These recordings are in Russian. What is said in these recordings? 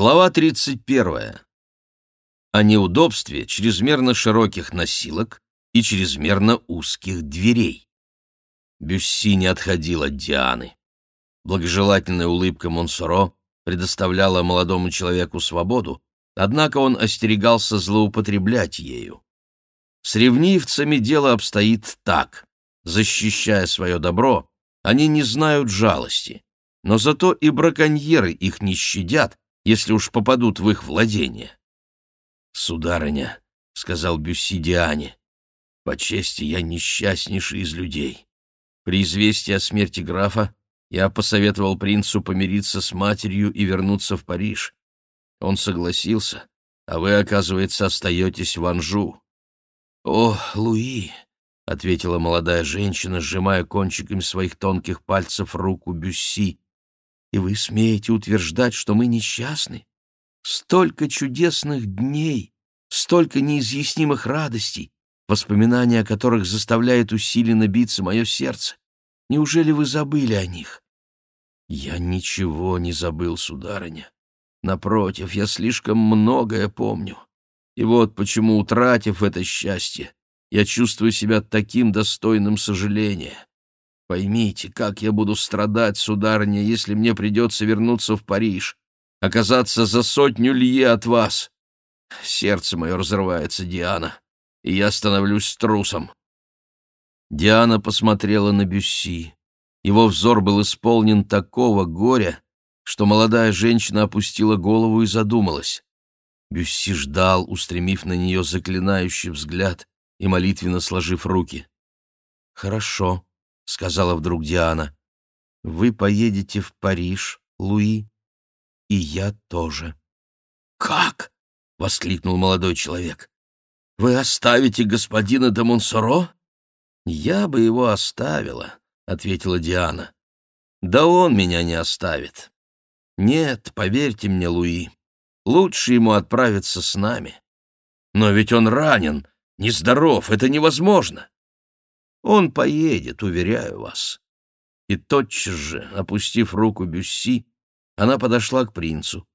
Глава 31. О неудобстве чрезмерно широких носилок и чрезмерно узких дверей. Бюсси не отходил от Дианы. Благожелательная улыбка Монсоро предоставляла молодому человеку свободу, однако он остерегался злоупотреблять ею. С ревнивцами дело обстоит так. Защищая свое добро, они не знают жалости, но зато и браконьеры их не щадят, если уж попадут в их владение. «Сударыня», — сказал Бюсси Диане, — «по чести я несчастнейший из людей. При известии о смерти графа я посоветовал принцу помириться с матерью и вернуться в Париж. Он согласился, а вы, оказывается, остаетесь в Анжу». «О, Луи», — ответила молодая женщина, сжимая кончиками своих тонких пальцев руку Бюсси, и вы смеете утверждать, что мы несчастны? Столько чудесных дней, столько неизъяснимых радостей, воспоминания о которых заставляет усиленно биться мое сердце. Неужели вы забыли о них? Я ничего не забыл, сударыня. Напротив, я слишком многое помню. И вот почему, утратив это счастье, я чувствую себя таким достойным сожаления. Поймите, как я буду страдать, сударыня, если мне придется вернуться в Париж, оказаться за сотню лье от вас. Сердце мое разрывается, Диана, и я становлюсь трусом. Диана посмотрела на Бюсси. Его взор был исполнен такого горя, что молодая женщина опустила голову и задумалась. Бюсси ждал, устремив на нее заклинающий взгляд и молитвенно сложив руки. «Хорошо», — сказала вдруг Диана. «Вы поедете в Париж, Луи, и я тоже». «Как?» — воскликнул молодой человек. «Вы оставите господина де Монсоро?» «Я бы его оставила», — ответила Диана. «Да он меня не оставит. Нет, поверьте мне, Луи, лучше ему отправиться с нами. Но ведь он ранен, нездоров, это невозможно. Он поедет, уверяю вас. И тотчас же, опустив руку Бюсси, она подошла к принцу.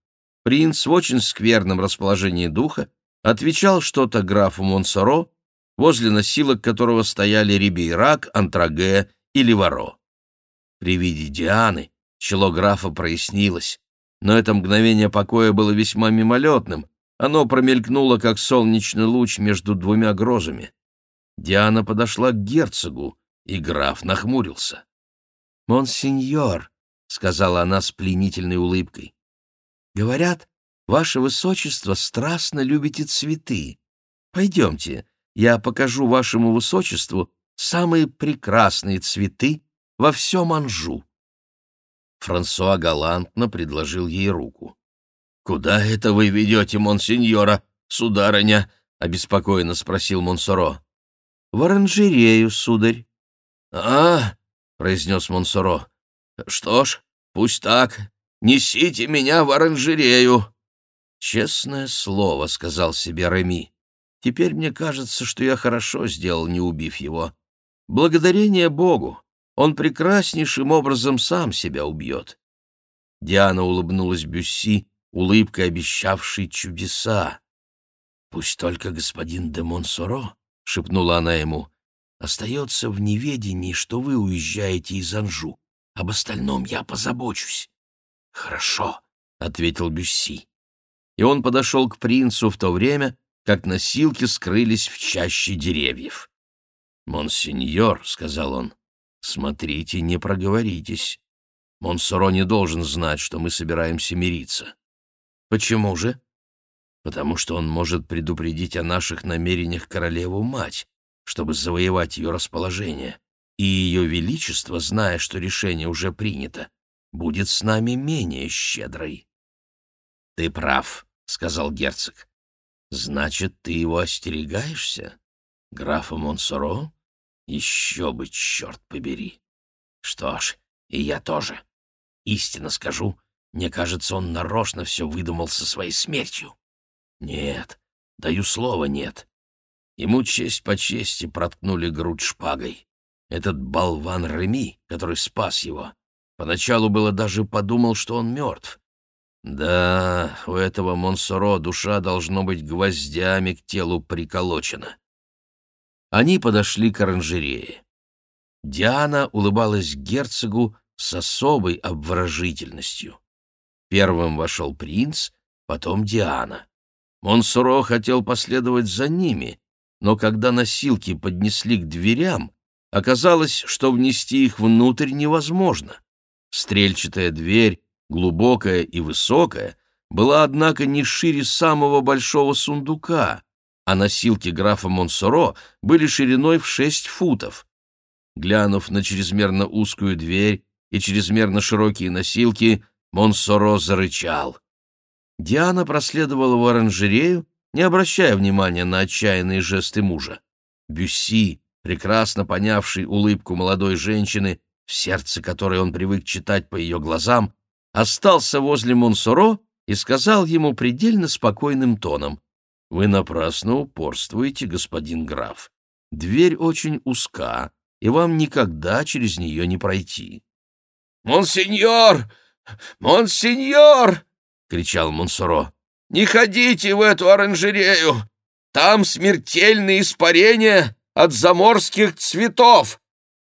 Принц в очень скверном расположении духа отвечал что-то графу Монсоро, возле носилок которого стояли Рибейрак, Антраге и Ливаро. При виде Дианы чело графа прояснилось, но это мгновение покоя было весьма мимолетным, оно промелькнуло, как солнечный луч между двумя грозами. Диана подошла к герцогу, и граф нахмурился. «Монсеньор», — сказала она с пленительной улыбкой, — «говорят, ваше высочество страстно любите цветы. Пойдемте, я покажу вашему высочеству самые прекрасные цветы во всем Анжу». Франсуа галантно предложил ей руку. «Куда это вы ведете, монсеньора, сударыня?» — обеспокоенно спросил Монсоро в оранжерею, сударь. — А, — произнес Монсоро, — что ж, пусть так. Несите меня в оранжерею. — Честное слово, — сказал себе Реми. — Теперь мне кажется, что я хорошо сделал, не убив его. Благодарение Богу. Он прекраснейшим образом сам себя убьет. Диана улыбнулась Бюсси, улыбкой обещавшей чудеса. Пусть только господин де Монсоро — шепнула она ему, — «остается в неведении, что вы уезжаете из Анжу. Об остальном я позабочусь». «Хорошо», — ответил Бюсси. И он подошел к принцу в то время, как носилки скрылись в чаще деревьев. «Монсеньор», — сказал он, — «смотрите, не проговоритесь. Монсоро не должен знать, что мы собираемся мириться». «Почему же?» Потому что он может предупредить о наших намерениях королеву-мать, чтобы завоевать ее расположение, и ее величество, зная, что решение уже принято, будет с нами менее щедрой. — Ты прав, — сказал герцог. — Значит, ты его остерегаешься? Графа Монсоро? Еще бы, черт побери! Что ж, и я тоже. Истинно скажу, мне кажется, он нарочно все выдумал со своей смертью. Нет, даю слово, нет. Ему честь по чести проткнули грудь шпагой. Этот болван Реми, который спас его, поначалу было даже подумал, что он мертв. Да, у этого Монсоро душа должно быть гвоздями к телу приколочена. Они подошли к оранжерее. Диана улыбалась герцогу с особой обворожительностью. Первым вошел принц, потом Диана. Монсоро хотел последовать за ними, но когда носилки поднесли к дверям, оказалось, что внести их внутрь невозможно. Стрельчатая дверь, глубокая и высокая, была, однако, не шире самого большого сундука, а носилки графа Монсоро были шириной в шесть футов. Глянув на чрезмерно узкую дверь и чрезмерно широкие носилки, Монсоро зарычал. Диана проследовала в оранжерею, не обращая внимания на отчаянные жесты мужа. Бюсси, прекрасно понявший улыбку молодой женщины, в сердце которой он привык читать по ее глазам, остался возле Монсоро и сказал ему предельно спокойным тоном, «Вы напрасно упорствуете, господин граф. Дверь очень узка, и вам никогда через нее не пройти». «Монсеньор! Монсеньор!» — кричал Монсоро. «Не ходите в эту оранжерею! Там смертельные испарения от заморских цветов!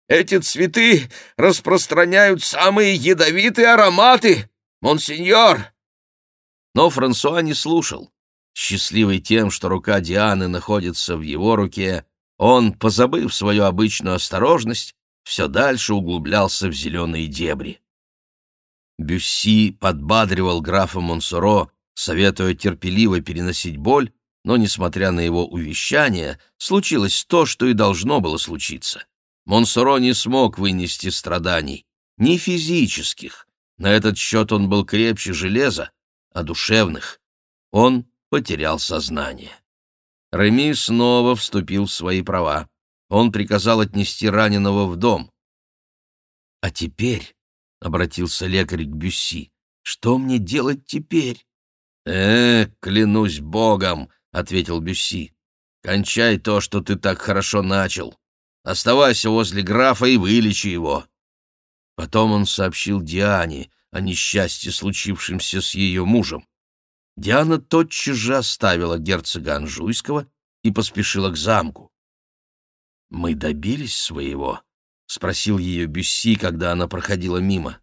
Эти цветы распространяют самые ядовитые ароматы! Монсеньор!» Но Франсуа не слушал. Счастливый тем, что рука Дианы находится в его руке, он, позабыв свою обычную осторожность, все дальше углублялся в зеленые дебри. Бюсси подбадривал графа Монсоро, советуя терпеливо переносить боль, но, несмотря на его увещания, случилось то, что и должно было случиться. Монсоро не смог вынести страданий, ни физических, на этот счет он был крепче железа, а душевных. Он потерял сознание. Реми снова вступил в свои права. Он приказал отнести раненого в дом. «А теперь», — обратился лекарь к Бюсси, — «что мне делать теперь?» «Э, клянусь богом», — ответил Бюсси, — «кончай то, что ты так хорошо начал. Оставайся возле графа и вылечи его». Потом он сообщил Диане о несчастье, случившемся с ее мужем. Диана тотчас же оставила герцога Анжуйского и поспешила к замку. «Мы добились своего?» — спросил ее Бюсси, когда она проходила мимо.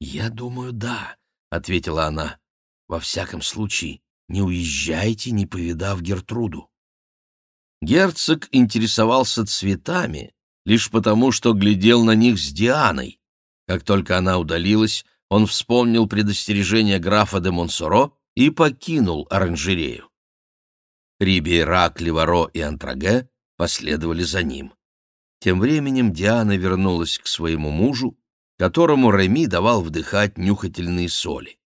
«Я думаю, да», — ответила она. «Во всяком случае, не уезжайте, не повидав Гертруду». Герцог интересовался цветами лишь потому, что глядел на них с Дианой. Как только она удалилась, он вспомнил предостережение графа де Монсоро и покинул оранжерею. Рибейрак, Леваро и Антраге последовали за ним. Тем временем Диана вернулась к своему мужу, которому Реми давал вдыхать нюхательные соли.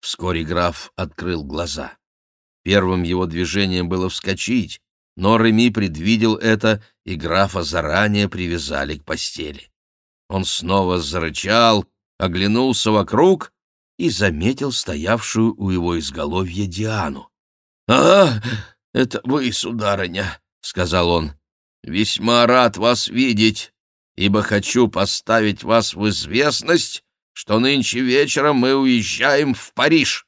Вскоре граф открыл глаза. Первым его движением было вскочить, но Реми предвидел это, и графа заранее привязали к постели. Он снова зарычал, оглянулся вокруг и заметил стоявшую у его изголовья Диану. «А, это вы, сударыня», — сказал он. «Весьма рад вас видеть, ибо хочу поставить вас в известность, что нынче вечером мы уезжаем в Париж».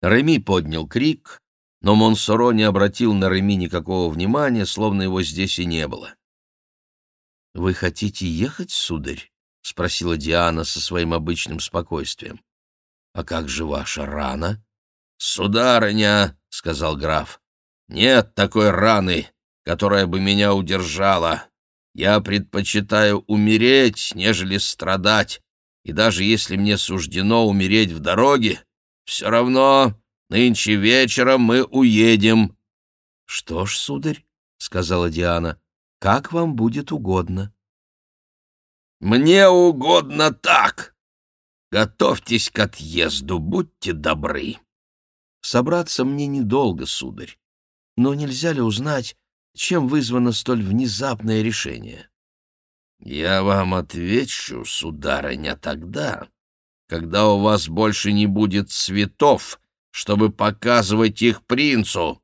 Реми поднял крик, но Монсоро не обратил на Реми никакого внимания, словно его здесь и не было. «Вы хотите ехать, сударь?» — спросила Диана со своим обычным спокойствием. «А как же ваша рана?» «Сударыня», — сказал граф, — «нет такой раны, которая бы меня удержала. Я предпочитаю умереть, нежели страдать, и даже если мне суждено умереть в дороге, все равно нынче вечером мы уедем». «Что ж, сударь», — сказала Диана, — «как вам будет угодно». Мне угодно так. Готовьтесь к отъезду, будьте добры. Собраться мне недолго, сударь. Но нельзя ли узнать, чем вызвано столь внезапное решение? Я вам отвечу, сударыня, тогда, когда у вас больше не будет цветов, чтобы показывать их принцу,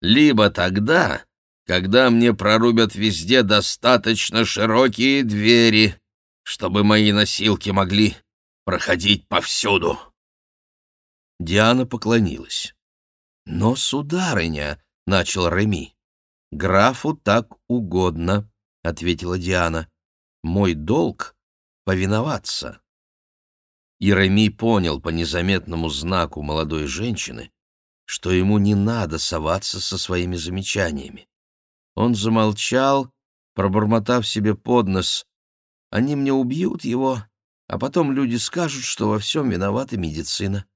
либо тогда, когда мне прорубят везде достаточно широкие двери, чтобы мои носилки могли проходить повсюду. Диана поклонилась. «Но, сударыня», — начал Реми. «Графу так угодно», — ответила Диана. «Мой долг — повиноваться». И понял по незаметному знаку молодой женщины, что ему не надо соваться со своими замечаниями. Он замолчал, пробормотав себе под нос. «Они мне убьют его, а потом люди скажут, что во всем виновата медицина».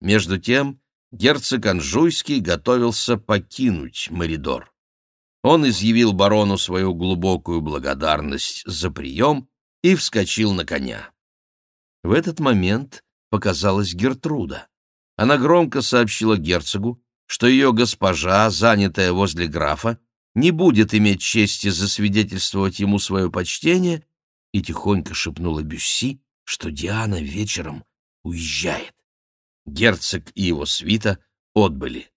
Между тем герцог Анжуйский готовился покинуть Меридор. Он изъявил барону свою глубокую благодарность за прием и вскочил на коня. В этот момент показалась Гертруда. Она громко сообщила герцогу, что ее госпожа, занятая возле графа, не будет иметь чести засвидетельствовать ему свое почтение, и тихонько шепнула Бюсси, что Диана вечером уезжает. Герцог и его свита отбыли.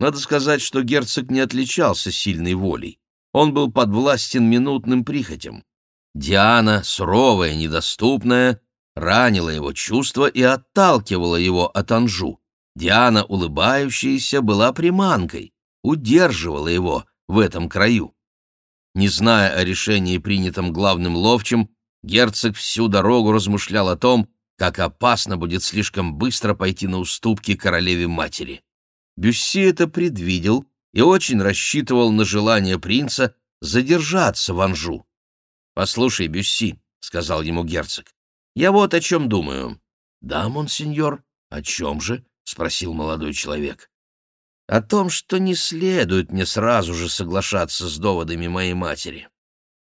Надо сказать, что герцог не отличался сильной волей. Он был подвластен минутным прихотям. Диана, суровая, недоступная, ранила его чувства и отталкивала его от Анжу. Диана, улыбающаяся, была приманкой, удерживала его в этом краю. Не зная о решении, принятом главным ловчим, герцог всю дорогу размышлял о том, как опасно будет слишком быстро пойти на уступки королеве-матери. Бюсси это предвидел и очень рассчитывал на желание принца задержаться в Анжу. «Послушай, Бюсси», — сказал ему герцог, — «я вот о чем думаю». «Да, монсеньор, о чем же?» — спросил молодой человек. «О том, что не следует мне сразу же соглашаться с доводами моей матери.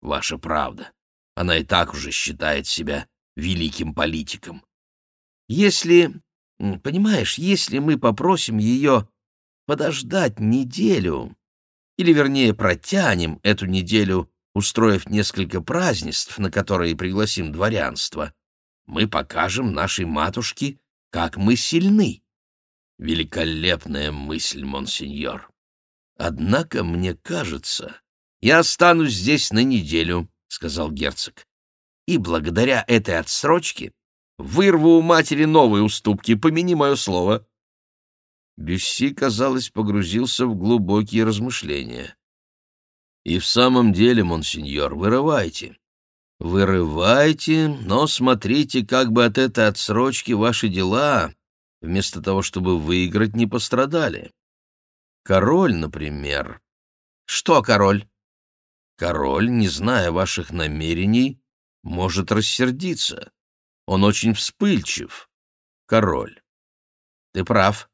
Ваша правда. Она и так уже считает себя великим политиком. Если, понимаешь, если мы попросим ее подождать неделю, или, вернее, протянем эту неделю, устроив несколько празднеств, на которые пригласим дворянство, мы покажем нашей матушке, как мы сильны. Великолепная мысль, монсеньор. Однако, мне кажется, я останусь здесь на неделю, — сказал герцог и благодаря этой отсрочке вырву у матери новые уступки, помяни мое слово». Бюсси, казалось, погрузился в глубокие размышления. «И в самом деле, монсеньор, вырывайте. Вырывайте, но смотрите, как бы от этой отсрочки ваши дела, вместо того, чтобы выиграть, не пострадали. Король, например. Что король? Король, не зная ваших намерений, может рассердиться. Он очень вспыльчив. Король. Ты прав.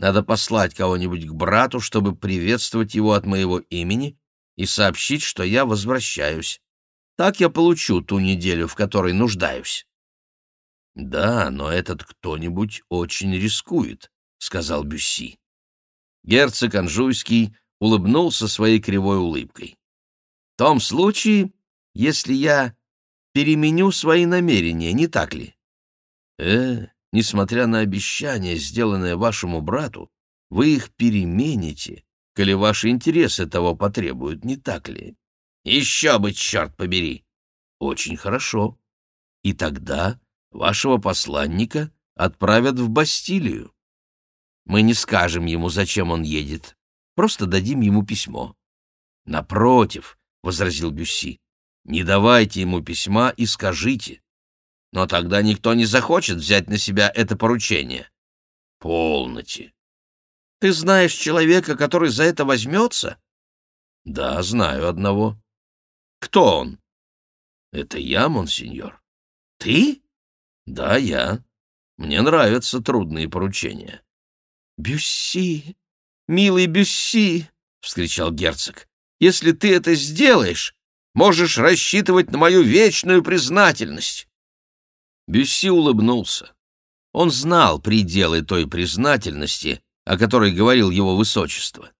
Надо послать кого-нибудь к брату, чтобы приветствовать его от моего имени и сообщить, что я возвращаюсь. Так я получу ту неделю, в которой нуждаюсь. Да, но этот кто-нибудь очень рискует, сказал Бюсси. Герцог Анжуйский улыбнулся своей кривой улыбкой. В том случае, если я переменю свои намерения, не так ли? Э, несмотря на обещание, сделанное вашему брату, вы их перемените, коли ваши интересы того потребуют, не так ли? Еще бы, черт побери! Очень хорошо. И тогда вашего посланника отправят в Бастилию. Мы не скажем ему, зачем он едет, просто дадим ему письмо. Напротив, — возразил Бюсси, не давайте ему письма и скажите. Но тогда никто не захочет взять на себя это поручение. Полноте. Ты знаешь человека, который за это возьмется? Да, знаю одного. Кто он? Это я, монсеньор. Ты? Да, я. Мне нравятся трудные поручения. Бюсси, милый Бюсси, — вскричал герцог, — если ты это сделаешь, Можешь рассчитывать на мою вечную признательность. Бюсси улыбнулся. Он знал пределы той признательности, о которой говорил его высочество.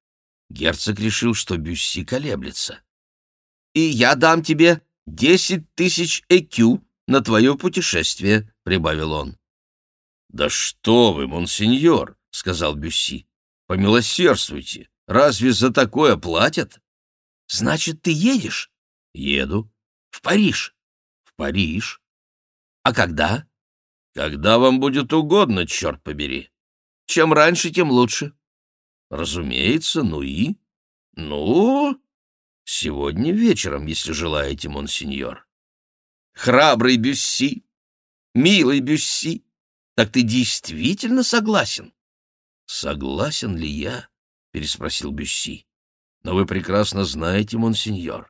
Герцог решил, что Бюсси колеблется. «И я дам тебе десять тысяч ЭКЮ на твое путешествие», — прибавил он. «Да что вы, монсеньор!» — сказал Бюсси. «Помилосердствуйте! Разве за такое платят?» «Значит, ты едешь?» Еду. В Париж. В Париж. А когда? Когда вам будет угодно, черт побери. Чем раньше, тем лучше. Разумеется, ну и? Ну, сегодня вечером, если желаете, монсеньор. Храбрый Бюсси, милый Бюсси, так ты действительно согласен? Согласен ли я? переспросил Бюсси. Но вы прекрасно знаете, монсеньор,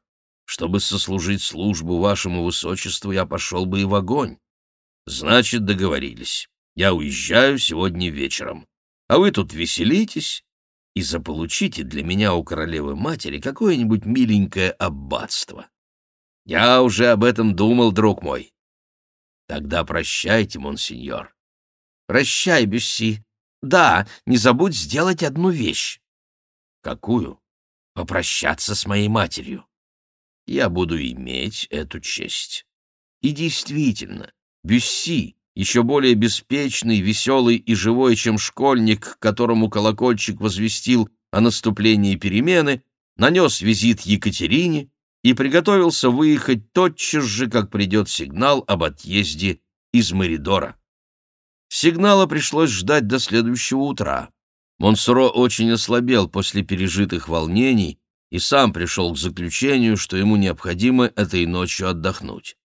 чтобы сослужить службу вашему высочеству, я пошел бы и в огонь. Значит, договорились. Я уезжаю сегодня вечером. А вы тут веселитесь и заполучите для меня у королевы-матери какое-нибудь миленькое аббатство. Я уже об этом думал, друг мой. Тогда прощайте, монсеньор. Прощай, Бюсси. Да, не забудь сделать одну вещь. Какую? Попрощаться с моей матерью. Я буду иметь эту честь. И действительно, Бюсси, еще более беспечный, веселый и живой, чем школьник, которому колокольчик возвестил о наступлении перемены, нанес визит Екатерине и приготовился выехать тотчас же, как придет сигнал об отъезде из Меридора. Сигнала пришлось ждать до следующего утра. Монсоро очень ослабел после пережитых волнений и сам пришел к заключению, что ему необходимо этой ночью отдохнуть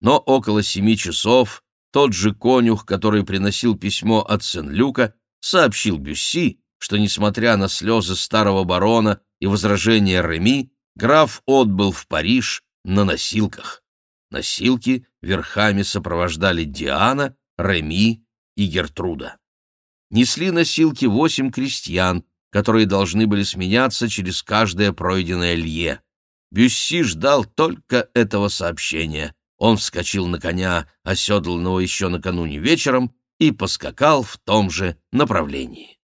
но около семи часов тот же конюх, который приносил письмо от Сен-Люка, сообщил Бюсси, что, несмотря на слезы старого барона и возражения Реми, граф отбыл в Париж на носилках. Носилки верхами сопровождали Диана, Реми и Гертруда. Несли носилки восемь крестьян, которые должны были сменяться через каждое пройденное лье. Бюсси ждал только этого сообщения. Он вскочил на коня, оседланного еще накануне вечером, и поскакал в том же направлении.